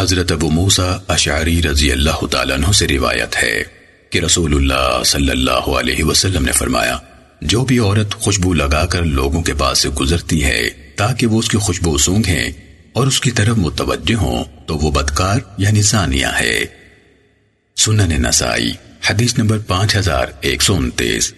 حضرت ابو موسیٰ اشعری رضی اللہ تعالیٰ عنہ سے روایت ہے کہ رسول اللہ صلی اللہ علیہ وسلم نے فرمایا، جو بھی عورت خوشبو لگا کر لوگوں کے پاس سے گزرتی ہے تاکہ وہ اس کی خوشبو سونگیں اور اس کی طرف متوجہ ہوں، تو وہ بدکار یعنی زانیہ ہے۔ سنن نسائی، حدیث نمبر پانچ ہزار ایک سو انتیس۔